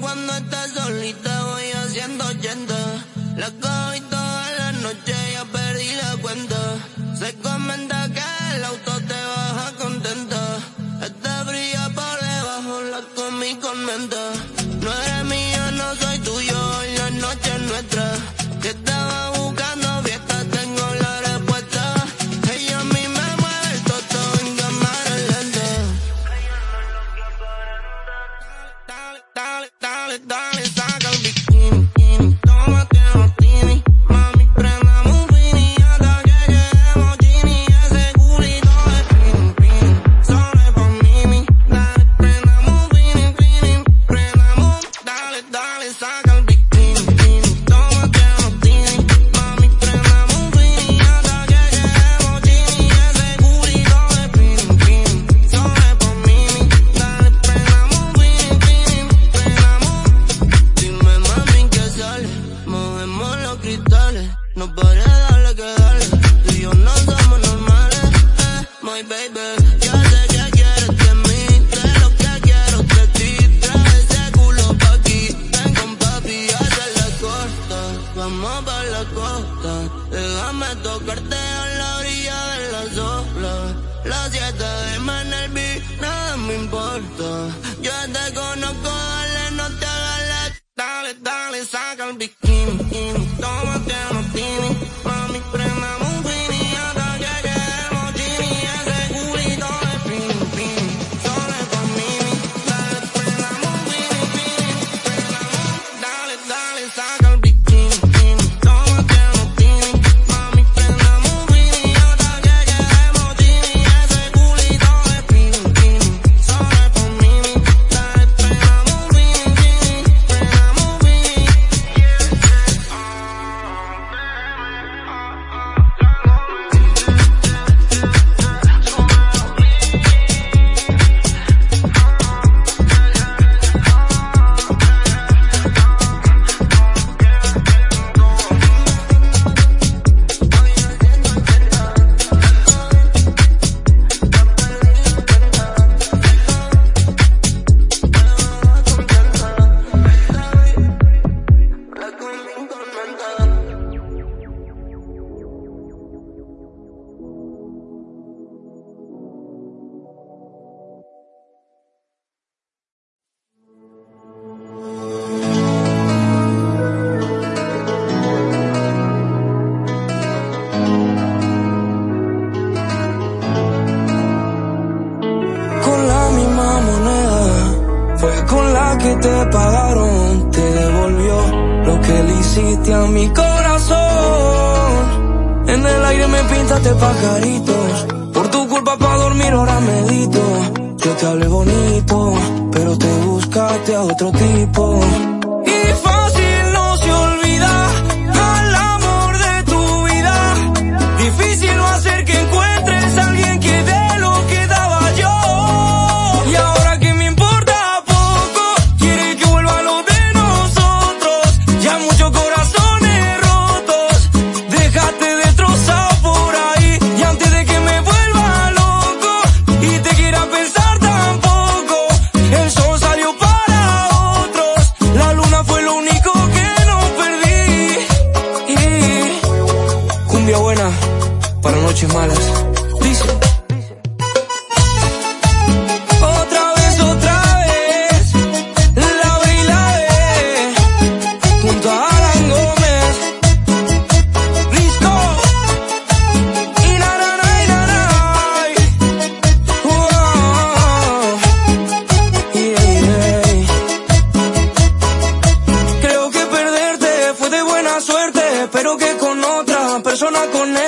cuando estás solita voy haciendo yendo. La rompa la costa. Déjame tocarte a la orilla de la sola. Las siete de Manelvi, nada me importa. Yo te conozco, dale, no te hagas Dale, dale, saca el bikini. Tómate una tini. me pintaste pajaritos. Por tu culpa pa' dormir ahora medito. Yo te hablé bonito, pero te buscaste a otro tipo. persona con él.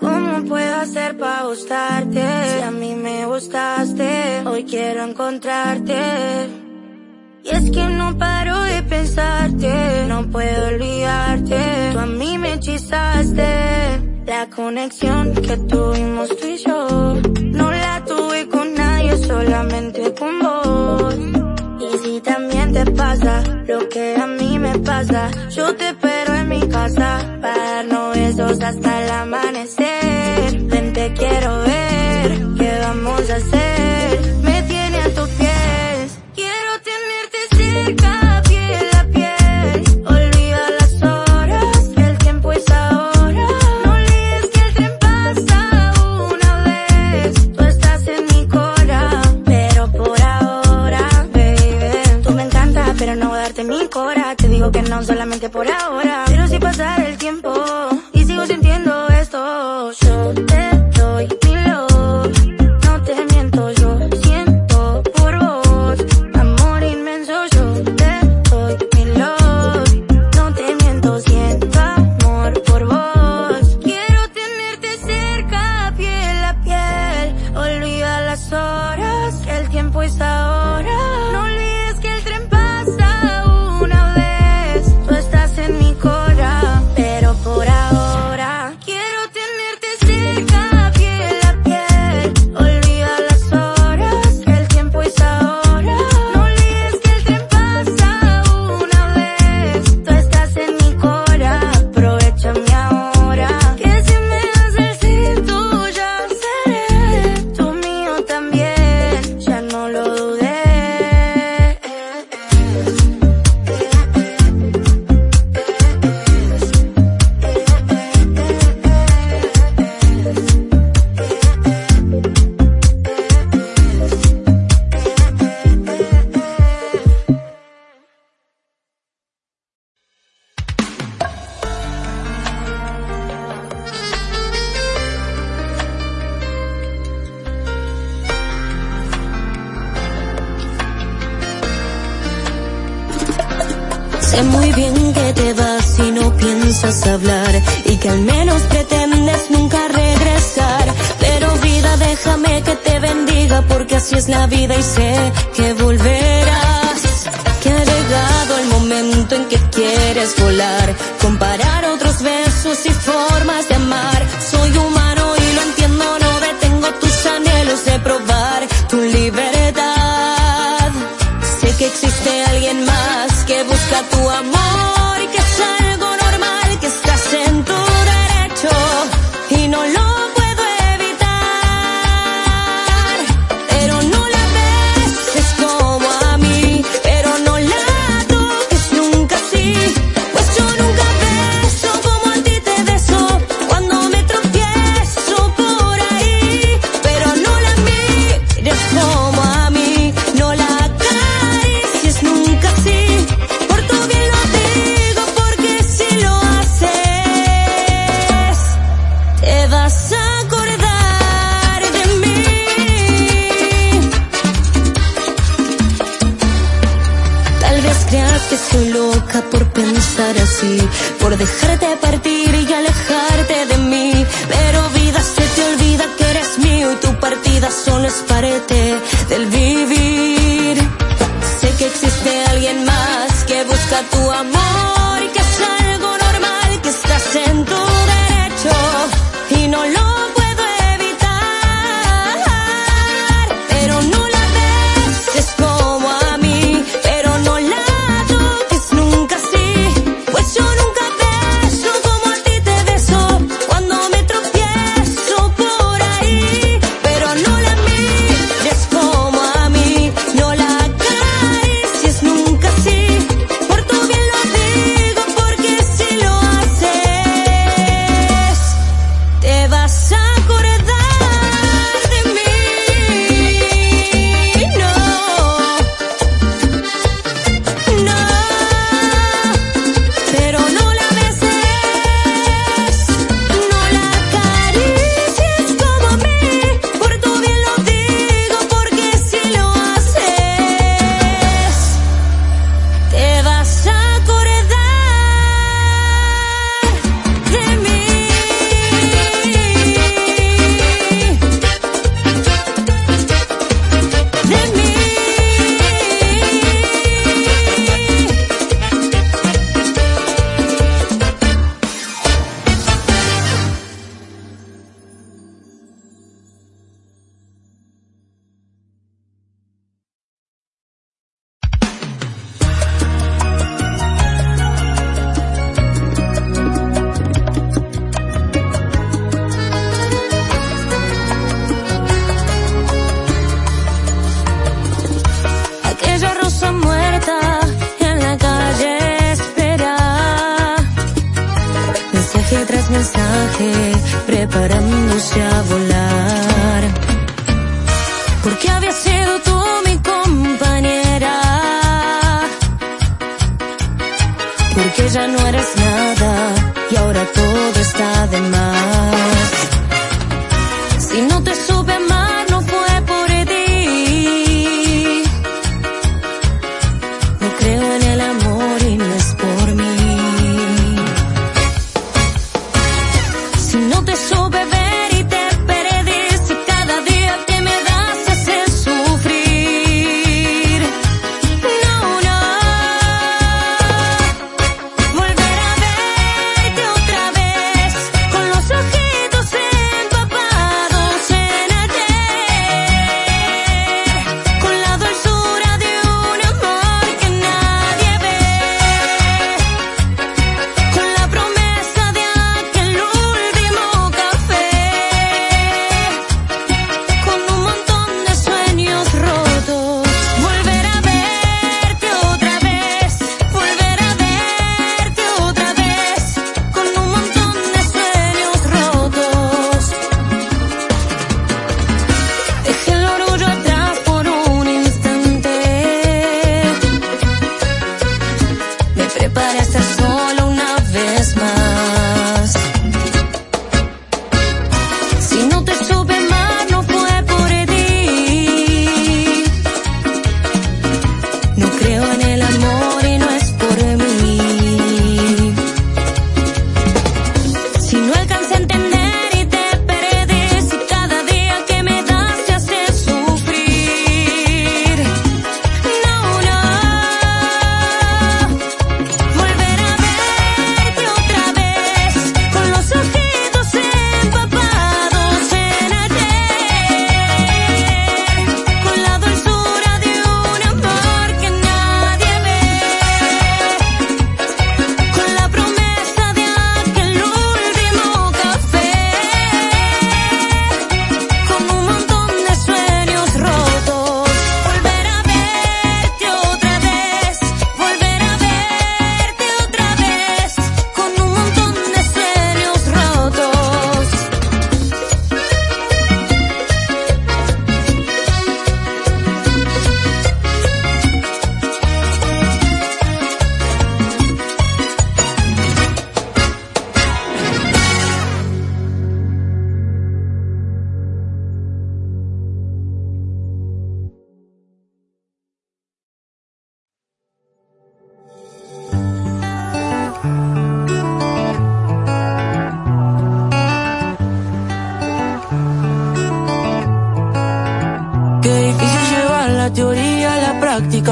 ¿Cómo puedo hacer para gustarte? Si a mí me gustaste, hoy quiero encontrarte. Y es que no paro de pensarte, no puedo olvidarte. Tú a mí me hechizaste. La conexión que tuvimos tú y yo, no la tuve con nadie, solamente con vos. Y si también te pasa lo que a mí me pasa, yo te espero en mi casa para hasta el amanecer. Ven, te quiero ver, ¿qué vamos a hacer? Me tiene a tus pies. Quiero tenerte cerca, piel a piel. Olvida las horas, que el tiempo es ahora. No olvides que el tren pasa una vez. Tú estás en mi cora, pero por ahora, baby. Tú me encantas, pero no voy a darte mi cora. Te digo que no solamente por ahora. de alguien más que busca tu amor. por dejarte partir y alejarte de mí. Pero vida se te olvida que eres mío y tu partida solo es parete del vivir. Sé que existe alguien más que busca tu amor.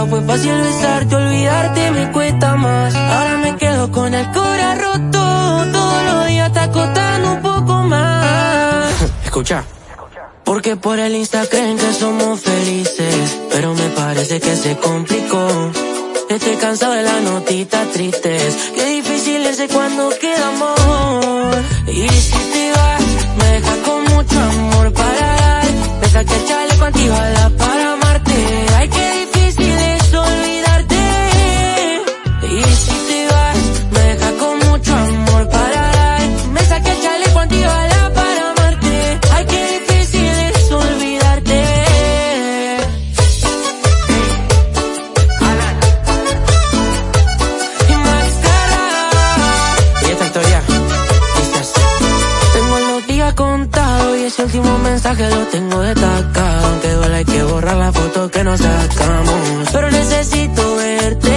Práctica. Fue fácil besarte, olvidarte me cuesta más. Ahora me quedo con el cora roto. Todos los días está costando un poco más. Escucha. Porque por el Insta creen que somos felices. Pero me parece que se complicó. Estoy cansado de las notitas tristes. Qué difícil es cuando queda amor. Y si te vas, me dejas con mucho amor para dar. Pesa que el chaleco antibala para amarte. Mensaje lo tengo destacado. Aunque duele hay que borrar la foto que nos sacamos. Pero necesito verte.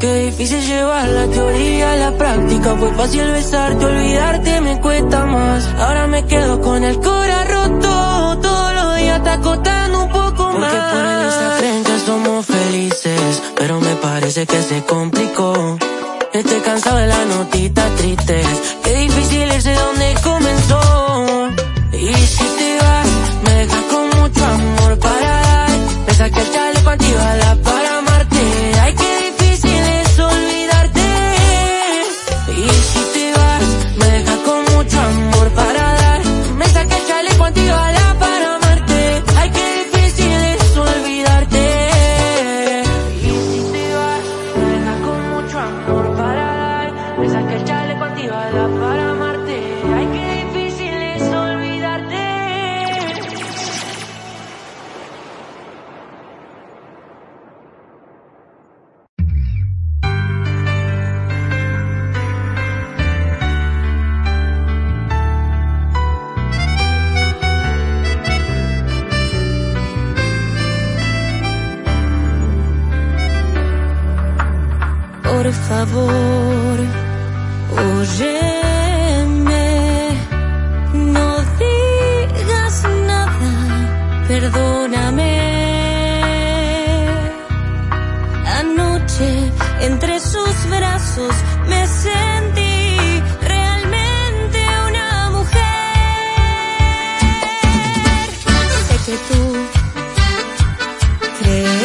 Qué difícil llevar la teoría a la práctica. Fue fácil besarte, olvidarte me cuesta más. Ahora me quedo con el cora roto. Todos los días está costando un poco más. Porque por el Insta creen que somos felices. Pero me parece que se complicó. Estoy cansado de las notitas tristes. Qué difícil es de dónde comenzó. Y si te vas, me dejas con mucho amor para dar. Pesa que el creer.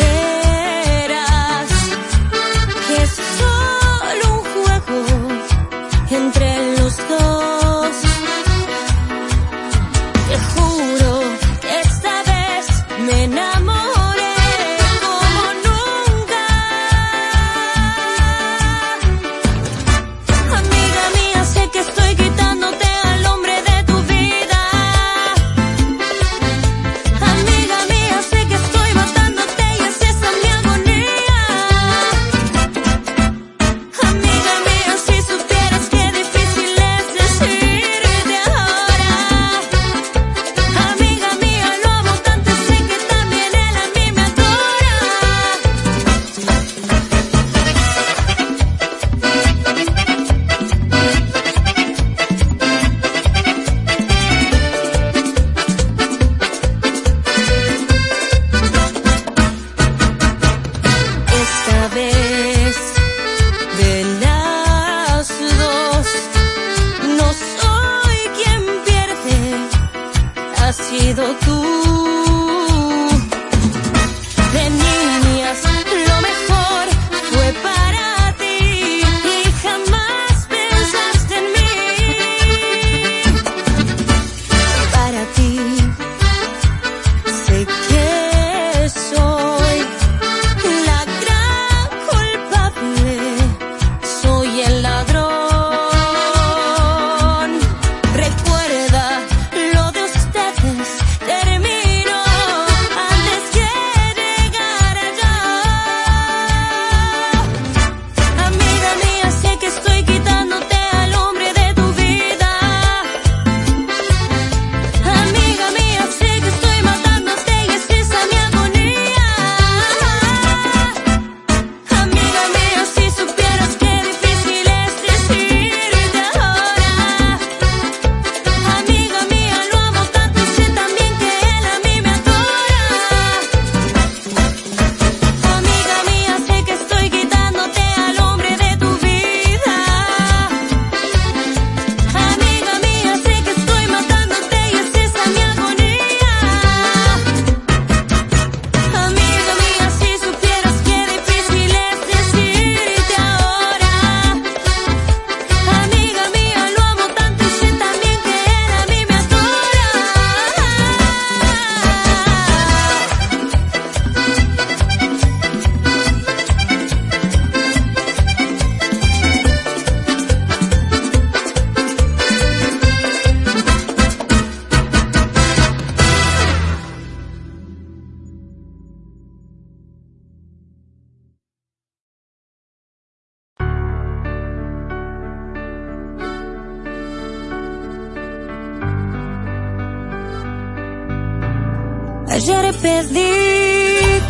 Ayer pedí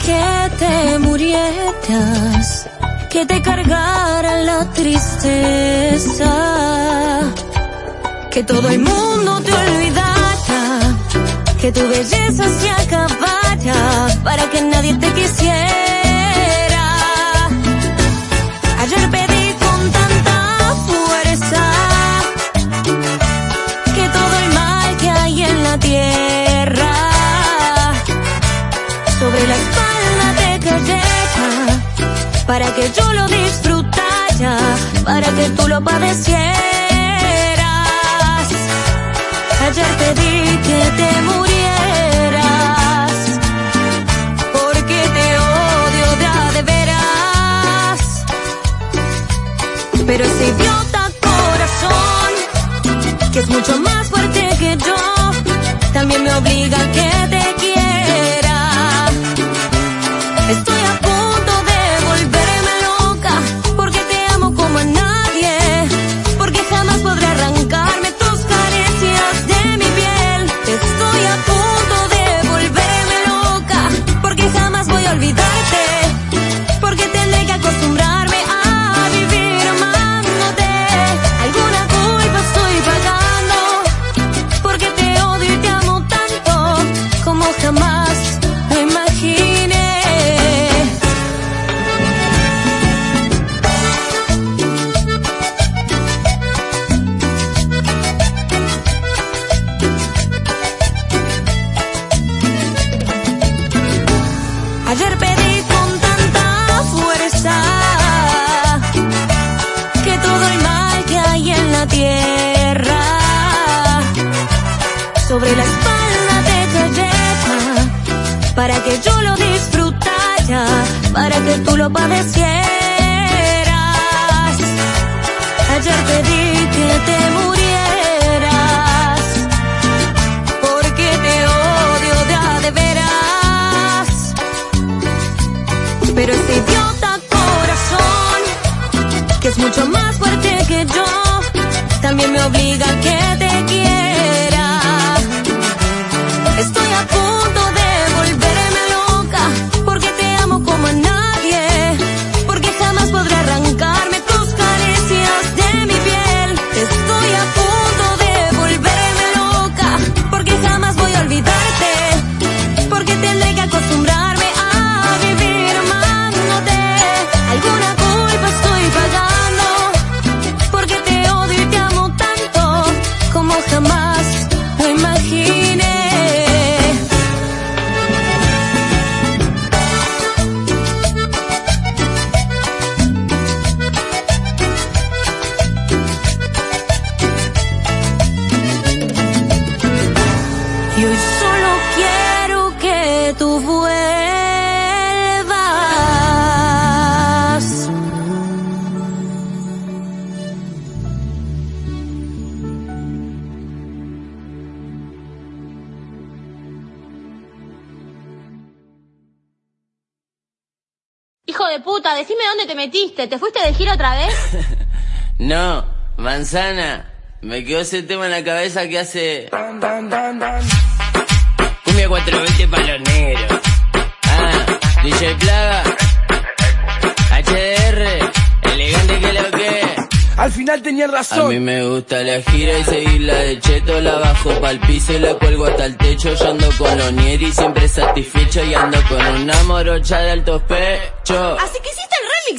que te murieras, que te cargara la tristeza, que todo el mundo te olvidara, que tu belleza se acabara para que nadie te quisiera. para que yo lo disfrutara, para que tú lo padecieras. Ayer te di que te murieras, porque te odio de, de veras. Pero ese idiota corazón, que es mucho más fuerte que yo, también me obliga a que te quiera. Estoy te metiste. ¿Te fuiste de gira otra vez? No, manzana. Me quedó ese tema en la cabeza que hace. Cumbia 420 para los negros. Ah, DJ Plaga. HDR. Elegante que lo que. Al final tenía A mí razón. me gusta la gira y seguirla de cheto, la bajo pa'l piso y la cuelgo hasta el techo. Yo ando con Onieri siempre satisfecho y ando con una morocha de altos pechos. Así que hiciste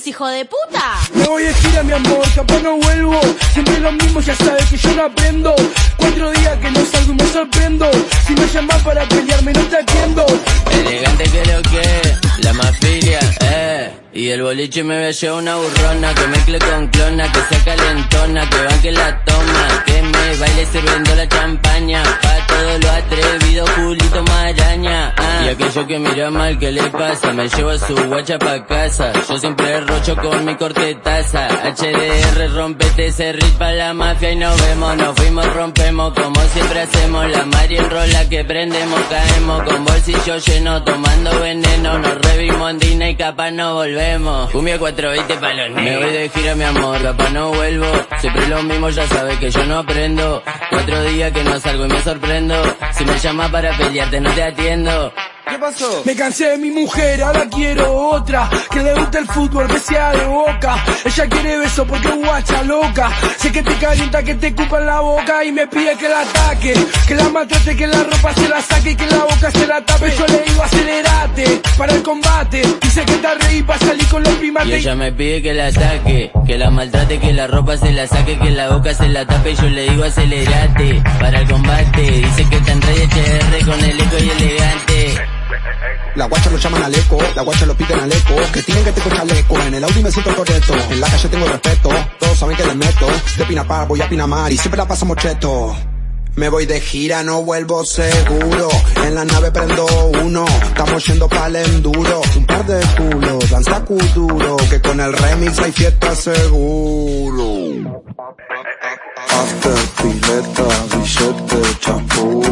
hijo de puta. Me voy de gira, mi amor, capaz no vuelvo. Siempre lo mismo, ya sabes que yo no aprendo. Cuatro días que no salgo y me sorprendo. Si me llamas para pelearme, no te atiendo. Elegante que lo que, la mafilia, eh. Y el boliche me ve llevar una burrona que mezcle con clona, que se calentona, que va que la toma, que me baile sirviendo la champaña, pa' todo lo atrevido, Julito Maraña. ah. Y aquello que mira mal, ¿qué le pasa? Me lleva su guacha pa' casa, yo siempre rocho con mi cortetaza, HDR, rompete ese rit pa' la mafia y nos vemos, nos fuimos, rompemos, como siempre hacemos, la Mari enrola que prendemos, caemos con bolsillo lleno, tomando veneno, nos revimos andina y capaz no volvemos. Cumbia 420 pa' los negros. Me voy de gira, mi amor, capaz no vuelvo. Siempre lo mismo, ya sabes que yo no aprendo. Cuatro días que no salgo y me sorprendo. Si me llamas para pelearte, no te atiendo. ¿Qué pasó? Me cansé de mi mujer, ahora quiero otra. Que le guste el fútbol, que sea de boca. Ella quiere beso porque es guacha loca. Sé que te calienta, que te cupa en la boca y me pide que la ataque. Que la maltrate, que la ropa se la saque y que la boca se la tape. Yo le digo acelerate para el combate. Dice que te reí para salir con los Y primates. ella me pide que la saque, que la maltrate, que la ropa se la saque, que la boca se la tape. Y yo le digo acelerate para el combate. Dice que está en rey HDR con el eco y elegante. La guacha lo llaman al eco, la guacha lo piden al eco. Que tienen que te con chaleco, en el Audi me siento correcto. En la calle tengo respeto, todos saben que les meto. De Pinapar voy a Pinamar y siempre la pasamos cheto. Me voy de gira, no vuelvo seguro. En la nave prendo uno, estamos yendo pa'l enduro. Un par de culos, danza duro, que con el remix hay fiesta seguro. After pileta, billete, champú.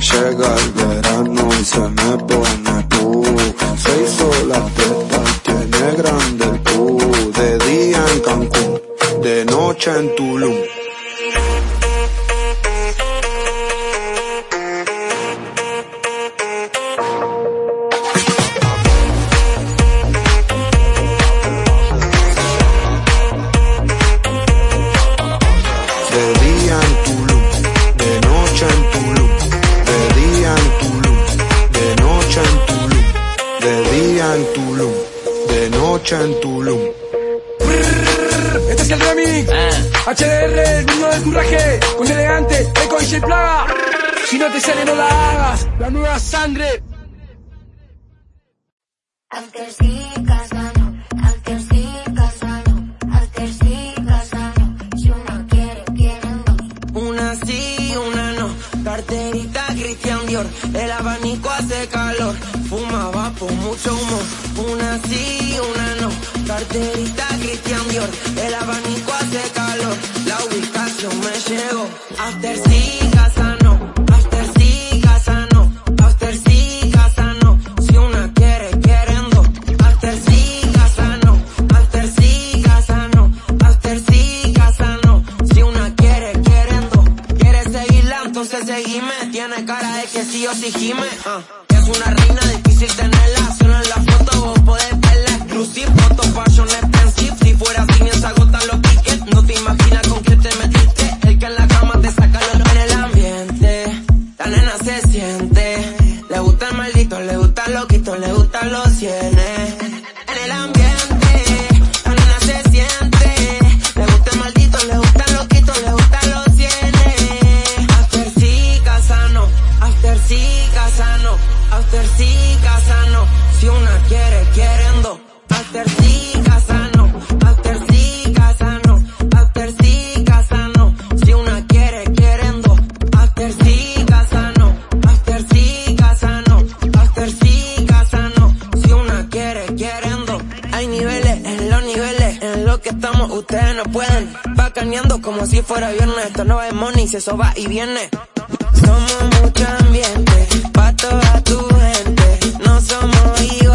Llega el verano y se me pone cool Se hizo la teta, tiene grande el cu De día en Cancún, de noche en Tulum noche en Tulum Este es el remix. Ah. HDR, el niño del curraje. Con elegante, eco y J plaga. Si no te sale, no la hagas. La nueva sangre. After gris Dior, el abanico hace calor, fumaba por mucho humo, una sí, una no, carterita Christian Dior, el abanico hace calor, la ubicación me llegó, after sí, sí o si eso va y viene, somos mucho ambiente, pa' toda tu gente, no somos iguales,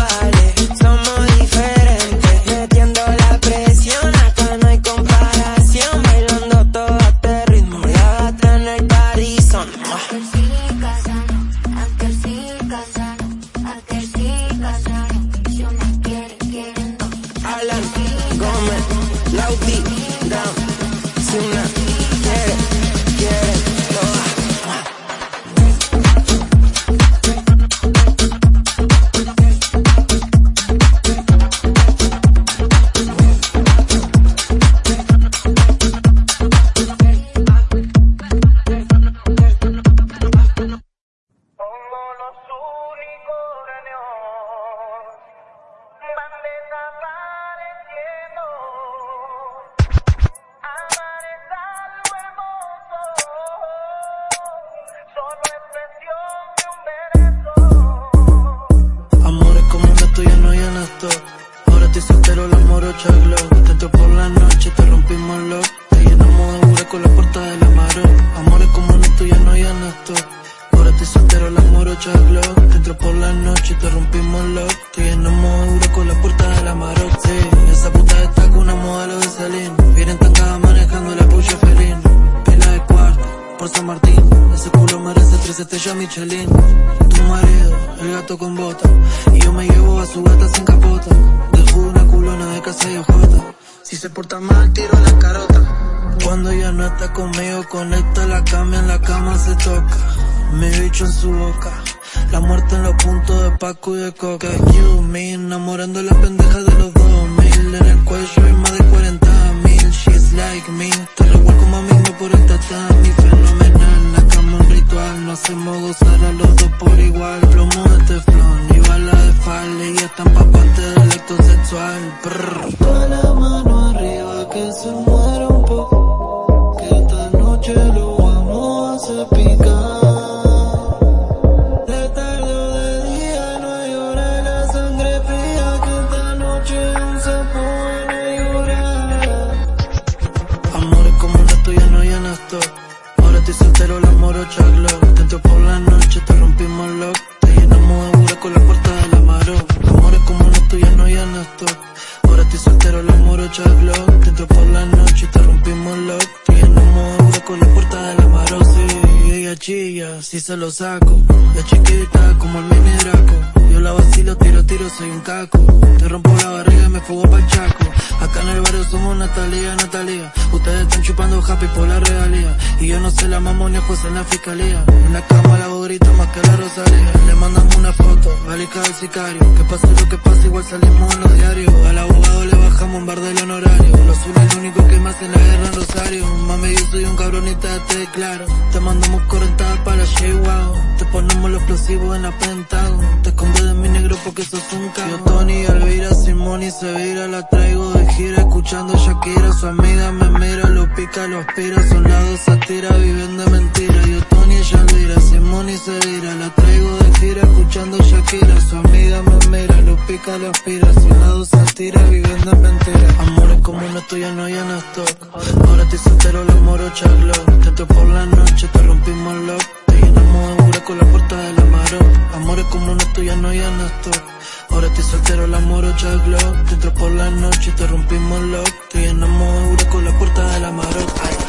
San Martín. Ese culo merece tres estrellas Michelin. Tu marido, el gato con bota. Y yo me llevo a su gata sin capota. Dejo una culona de casa y ojota. Si se porta mal, tiro la carota. Cuando ella no está conmigo, conecta la cama, en la cama se toca. Mi bicho en su boca. La muerte en los puntos de Paco y de Coca. You, me enamorando a la pendeja de los 2000. En el cuello hay más de 40 mil. She's like me. Te revuelco mami, no por el tatami. Hacemos gozar a los dos por igual. Plomo de teflón y bala de falda. Y están papantes del acto sexual. Brr. Toda la mano arriba que se muera saco. La chiquita como el mini Draco. Yo la vacilo, tiro, tiro, soy un caco. Te rompo la barriga y me fugo pa'l chaco. El somos Natalia, Natalia. Ustedes están chupando happy por la realía. Y yo no sé la mamonia, pues en la fiscalía. En la cama la grita más que la Rosalía. Le mandamos una foto, alica del sicario. Que pase lo que pase, igual salimos en los diarios. Al abogado le bajamos un bar del honorario. Los azul es lo único que más en la guerra en Rosario. Mami, yo soy un cabronita, te claro. Te mandamos correntada para wow. Te ponemos los explosivos en la Pentágono. Te escondes de mi negro porque sos un cago. Yo, Tony, Elvira, Simón y Sevira. La traigo de gira escuchando Shakira. Su amiga me mira, lo pica, lo aspira. Son lados, satira, viven de mentira. Yo, Tony, y Shakira, Simón y Sevilla, la traigo de gira escuchando Shakira, su amiga me mira, lo pica, lo aspira, si la duda tira, viviendo en mentira. Amores como no tuyo no ya no stock, ahora estoy soltero, los moro chaglo, te entro por la noche, te rompimos lock, te llenamos de con la puerta de la maro, amores como no tuyo no ya no stock. Ahora estoy soltero, la moro chaglo, te por la noche, te rompimos lock, llenamos de con la puerta de la maro.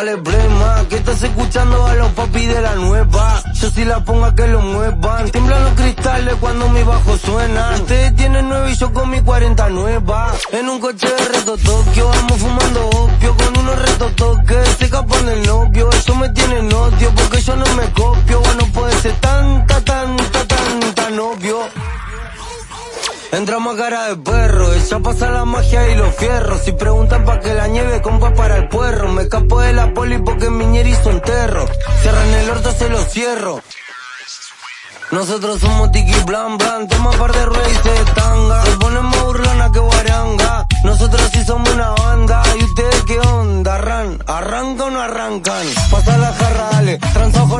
Dale más, que estás escuchando a los papis de la nueva. Yo si la pongo a que lo muevan. Tiemblan los cristales cuando mi bajo suena. Ustedes tienen nueve y yo con mi 40 nueva. En un coche de reto Tokio, vamos fumando opio. Con unos retos toques, se escapan del novio. Eso me tiene odio porque yo no me copio. Bueno, puede ser tanta, tanta. Entramos a cara de perro, ella pasa la magia y los fierros. Si preguntan pa' que la nieve, compa para el puerro. Me escapo de la poli porque en Miñeri hizo enterro. Cierran el orto, se lo cierro. Nosotros somos tiki blan blan, toma par de y se tanga. Se ponen más burlona que guaranga. Nosotros sí somos una banda. ¿Y ustedes qué onda? Arran, arranca o no arrancan. Pasa la jarra, dale,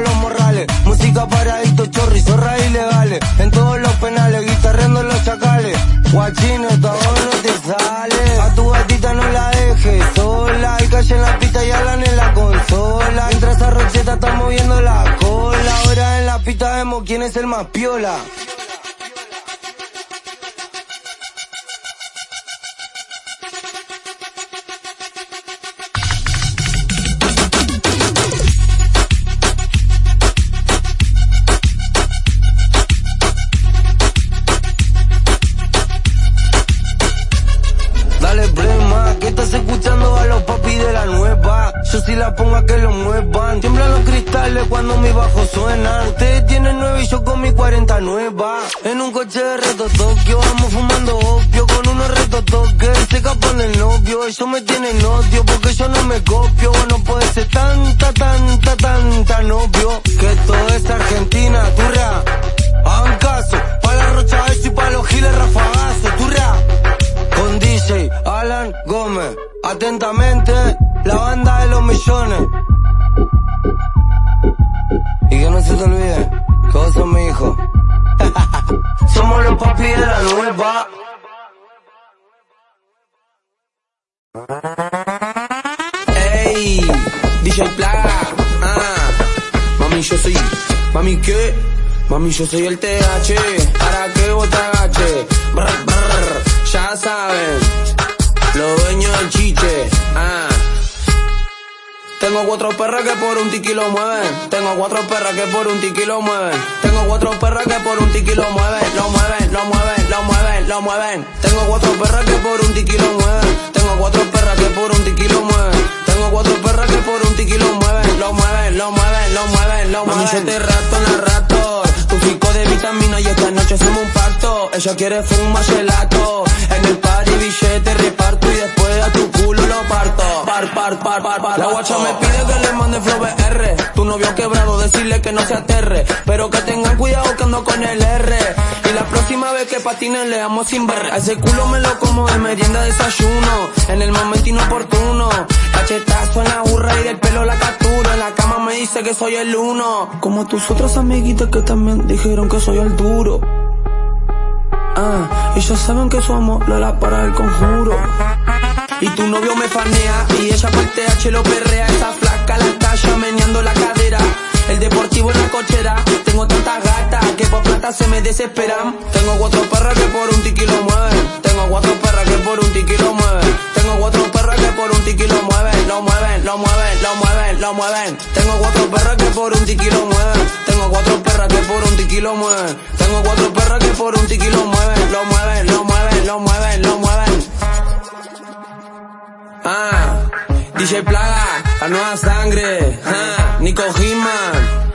los morrales. Música para estos chorri, zorra ilegales. En todos los penales, guitarreando los chacales. Guachino, todo no te sale. A tu gatita no la dejes sola. Y calle en la pista y hablan en la consola. Mientras esa rocheta está moviendo la cola. Ahora en la pista vemos quién es el más piola. Ellos me tienen odio porque yo no me copio. Yo soy el TH, para que vos te agaches, brr, brr, ya saben, los dueños del chiche, ah. Tengo cuatro perras que por un tiki lo mueven. Tengo cuatro perras que por un tiki lo mueven. Tengo cuatro perras que por un tiki lo mueven. Lo mueven, lo mueven, lo mueven, lo mueven. Tengo cuatro perras que por un tiki lo mueven. Tengo cuatro perras que por un tiki lo mueven. Tengo cuatro perras que por un tiki lo mueven. Lo mueven, lo mueven, lo mueven, lo mueven. Mami, yo te rato en la. Y esta noche hacemos un pacto. Ella quiere fumar gelato. En el party billete reparto y después a tu culo lo parto. Par, par, par, par, par. La guacha me pide que le mande flow BR. Tu novio quebrado, decirle que no se aterre. Pero que tengan cuidado que ando con el R. Y la próxima vez que patinen le damos sin ver. A ese culo me lo como de merienda desayuno. En el momento inoportuno. Cachetazo en la burra y del pelo la captura. En la cama me dice que soy el uno. Como tus otras amiguitas que también dijeron que soy el duro. Ah, ellos saben que somos Lola para el conjuro. Y tu novio me fanea y ella por TH lo perrea. Esa flaca la talla meneando la cadera. El deportivo en la cochera. Tengo tantas gatas que por plata se me desesperan. Tengo cuatro perras que por un tiki lo mueven. Tengo cuatro perras que por un tiki lo mueven. Tengo cuatro perras que por un tiki lo mueven. Lo mueven, lo mueven, lo mueven, lo mueven. Tengo cuatro perras que por un tiki lo mueven. Tengo cuatro perras que por un tiki lo mueven. Tengo cuatro perras que por un tiki lo mueven. Lo mueven, lo mueven, lo mueven, lo mueven. Ah, DJ Plaga, la nueva sangre. Ah, Nico Hitman.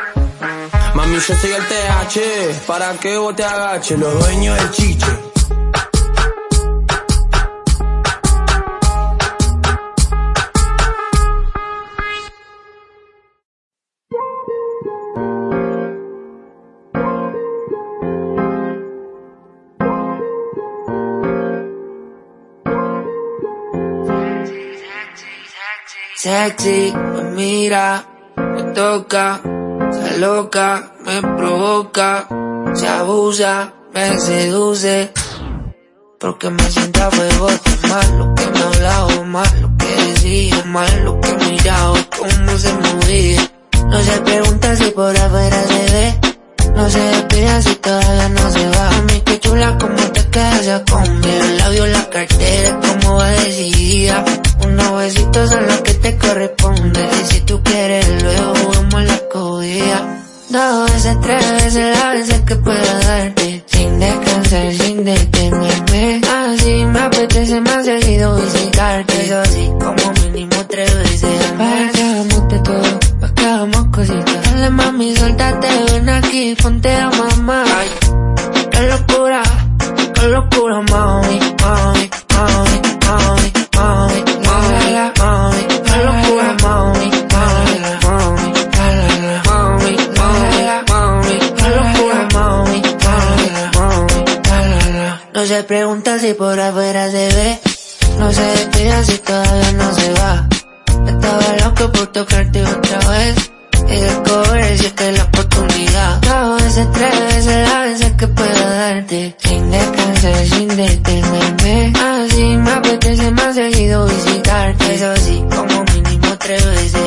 Mami, yo soy el TH, para que vos te agaches, los dueños del chiche. Sexy, me mira, me toca, se loca, me provoca, se abusa, me seduce. Porque me sienta fuego mal, lo que me hablaba mal, lo que decía mal, lo que miraba, cómo se movía. No se pregunta si por afuera se ve, no se despida si todavía no se va. Mami, qué chula, como ya conmigo. El labio, la cartera, como va decidida. Unos besitos son los que te corresponden. Y si tú quieres, luego jugamos la cogida. Dos veces, tres veces, las veces que pueda darte. Sin descansar, sin detenerme. Así me apetece más seguido visitarte. Eso sí, como mínimo tres veces. Para que hagamos de todo, para que hagamos cositas. Dale mami, suéltate, ven aquí, ponte a mamá. Ay, qué locura, qué locura, mami, mami, mami, mami, mami, mami, mami, qué locura, mami, mami, mami, mami, mami, mami, qué locura, mami, mami, mami, No se pregunta si por afuera se ve, no se despida si todavía no se va. Estaba loco por tocarte otra vez. Y descubrir si es la oportunidad. Dos veces, tres veces, veces que darte. Sin descansar, sin detenerme. Así me apetece más seguido visitarte. Eso sí, como mínimo tres veces.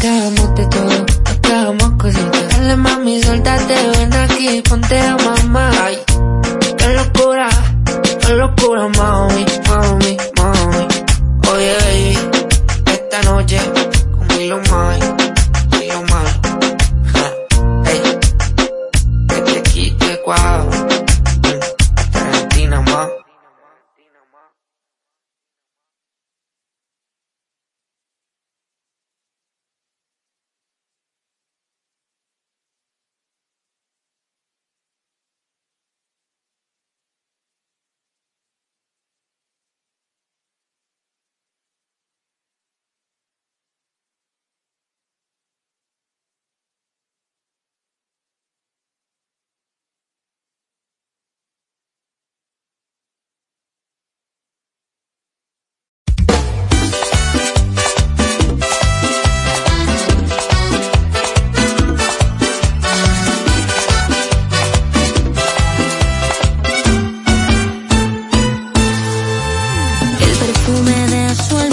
Que hagamos de todo, hagamos cositas. Dale mami, suéltate, ven aquí, ponte a mamá. Ay, qué locura, qué locura, mami, mami. me des.